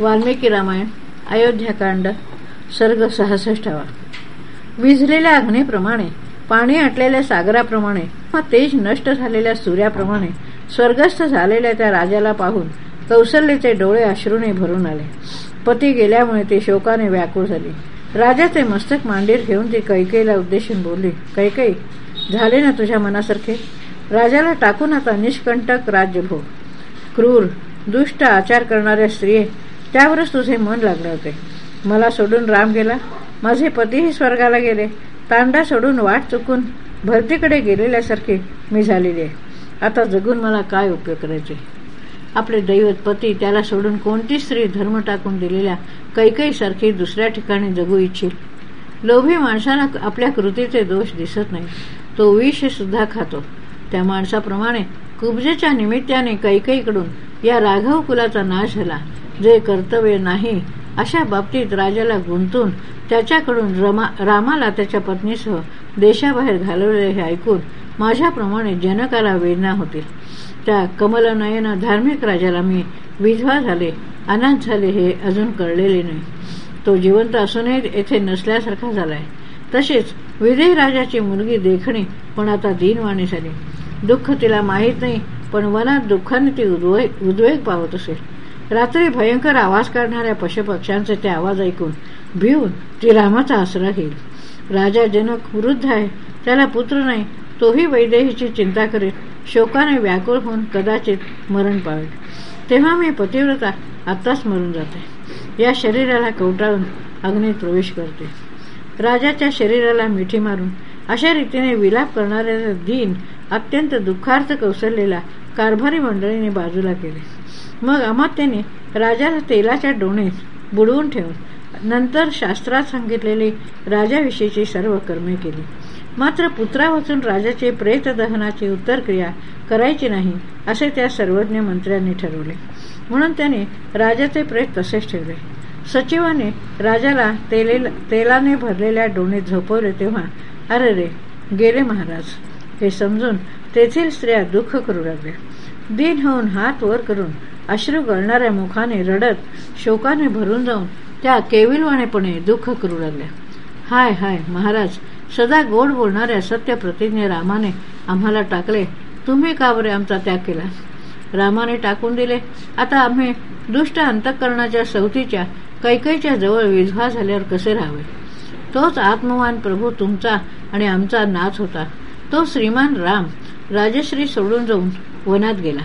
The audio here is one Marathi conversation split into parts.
वाल्मिकी रामायण अयोध्याकांड सर्ग सहासष्टावा. विझलेल्या अग्नीप्रमाणे पाणी आटलेल्या सागराप्रमाणे व तेज नष्ट झालेल्या सूर्याप्रमाणे स्वर्गस्थ झालेल्या त्या राजाला पाहून कौसल्यचे डोळे अश्रूने भरून आले. पती गेल्यामुळे ते शोकाने व्याकुळ झाली. राजाचे मस्तक मांडीर घेऊन ती कैकेला उद्देशून बोलली कैकई झाले ना तुझ्या मनासारखे? राजाला टाकून आता निष्कंटक राज्यभोग क्रूर दुष्ट आचार करणाऱ्या स्त्रिये त्यावरच तुझे मन लागले होते. मला सोडून राम गेला. माझे पतीही स्वर्गाला गेले. तांडा सोडून वाट चुकून भरतीकडे गेलेल्यासारखी मी झालेली आहे. आता जगून मला काय उपयोग करायचे? आपले दैवत पती त्याला सोडून कोणती स्त्री धर्म टाकून दिलेल्या कैकईसारखी दुसऱ्या ठिकाणी जगू इच्छिल? लोभी माणसाला आपल्या कृतीचे दोष दिसत नाही. तो विष सुद्धा खातो. त्या माणसाप्रमाणे कुब्जेच्या निमित्ताने कैकईकडून या राघव कुलाचा नाश झाला. जे कर्तव्य नाही अशा बाबतीत राजाला गुंतून त्याच्याकडून रमा रामाला त्याच्या पत्नीसह देशाबाहेर घालवले हे ऐकून माझ्याप्रमाणे जनकाला वेदना होतील. त्या कमलनयन धार्मिक राजाला मी विधवा झाले अनाथ झाले हे अजून कळलेले नाही. तो जिवंत असूनही येथे नसल्यासारखा झालाय. तसेच विदेह राजाची मुलगी देखणी पण आता दिनवाणी झाली दुःख तिला माहीत नाही पण वनात दुःखाने ती उद्वे उद्वेग पावत असेल रात्री भयंकर आवाज काढणाऱ्या पशुपक्ष्यांचे ते आवाज ऐकून भिवून ती रामाचा आसरा घेईल. राजा जनक वृद्ध आहे त्याला पुत्र नाही तोही वैदेहीची चिंता करीत शोकाने व्याकुळ होऊन कदाचित मरण पावेल. तेव्हा मी पतिव्रता आत्ताच मरून जाते. या शरीराला कवटाळून अग्नीत प्रवेश करते. राजाच्या शरीराला मिठी मारून अशा रीतीने विलाप करणाऱ्या दिन अत्यंत दुःखार्थ कौशल्याला कारभारी मंडळीने बाजूला केले. मग अमात्याने राजाला तेलाच्या डोणेस बुडवून ठेवून नंतर शास्त्रात सांगितलेली राजाविषयीची सर्व कर्मे केली. मात्र पुत्रावाचून राजाचे प्रेत दहनाची उत्तरक्रिया करायची नाही असे त्या सर्वज्ञ मंत्र्यांनी ठरवले. म्हणून त्याने राजाचे प्रेत तसेच ठेवले. सचिवाने राजाला तेले तेलाने भरलेल्या डोणीत झोपवले तेव्हा अरे रे गेले महाराज. हे समजून तेथील स्त्रिया दुःख करू लागल्या. दिन होऊन हात वर करून अश्रू गळणाऱ्या मुखाने रडत शोकाने भरून जाऊन त्या केविलवाणेपणे दुःख करू लागल्या. हाय हाय महाराज सदा गोड बोलणाऱ्या सत्यप्रतिज्ञ रामाने आम्हाला टाकले. तुम्ही का बरे आमचा त्याग केला? रामाने टाकून दिले. आता आम्ही दुष्ट अंतकरणाच्या सवतीच्या कैकईच्या जवळ विधवा झाल्यावर कसे राहावे? तोच आत्मवान प्रभू तुमचा आणि आमचा नाच होता. तो श्रीमान राम राजश्री सोडून जाऊन वनात गेला.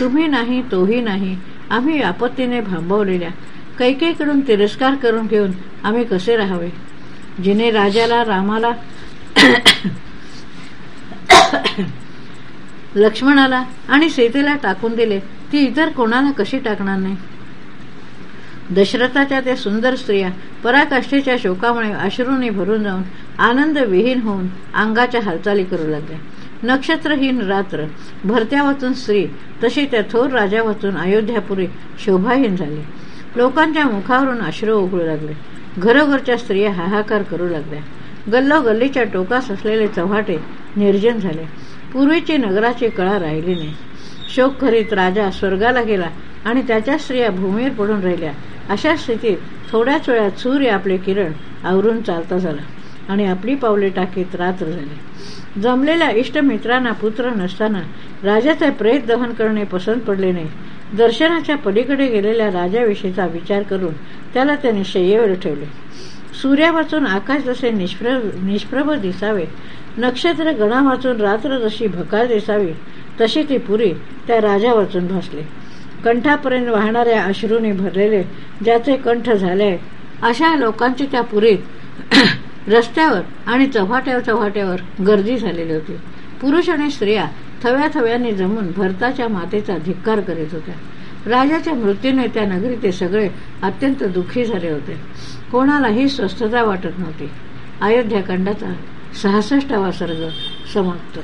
तुम्ही नाही तोही नाही. आम्ही आपत्तीने भांबवलेल्या. कैकेकडून तिरस्कार करून घेऊन आम्ही कसे राहावे? जिने राजाला रामाला लक्ष्मणाला आणि सीतेला टाकून दिले ती इतर कोणाला कशी टाकणार नाही? दशरथाच्या त्या सुंदर स्त्रिया पराकाष्ठेच्या शोकामुळे अश्रूने भरून जाऊन आनंद विहीन होऊन अंगाच्या हालचाली करू लागल्या. नक्षत्रहीन रात्र भरत्या वाचून स्त्री तशी त्या थोर राजा वाचून अयोध्यापुरी शोभाहीन झाली. लोकांच्या मुखावरून अश्रू उकळू लागले. घरोघरच्या स्त्रिया हाहाकार करू लागल्या. गल्लो गल्लीच्या टोकास असलेले चव्हाटे निर्जन झाले. पूर्वीची नगराची कळा राहिली नाही. शोक करीत राजा स्वर्गाला गेला आणि त्याच्या स्त्रिया भूमीवर पडून राहिल्या. अशा स्थितीत थोड्याच वेळात सूर्य आपले किरण आवरून चालता झाला. आणि आपली पावले टाकीत रात्र झाली. जमलेल्या इष्टमित्रांना पुत्र नसताना राजाचे प्रेत दहन करणे पसंत पडले नाही. दर्शनाच्या पलीकडे गेलेल्या राजाविषयीचा विचार करून त्याला त्याने शय्येवर ठेवले. सूर्या वाचून आकाश जसे निष्प्र निष्प्रभ दिसावे नक्षत्र गणा वाचून रात्र जशी भकार दिसावी तशी ती पुरी त्या राजा वाचून भासली. कंठापर्यंत वाहणाऱ्या अश्रूने भरलेले ज्याचे कंठ झाले अशा लोकांची त्या पुरीत रस्त्यावर आणि चव्हाट्या चव्हाट्यावर गर्दी झालेली होती. पुरुष आणि स्त्रिया थव्या थव्याने जमून भरताच्या मातेचा धिक्कार करीत होत्या. राजाच्या मृत्यूने त्या नगरी ते सगळे अत्यंत दुःखी झाले होते. कोणालाही स्वस्थता वाटत नव्हती. अयोध्याकांडाचा सहासष्टावा सर्ग समाप्त.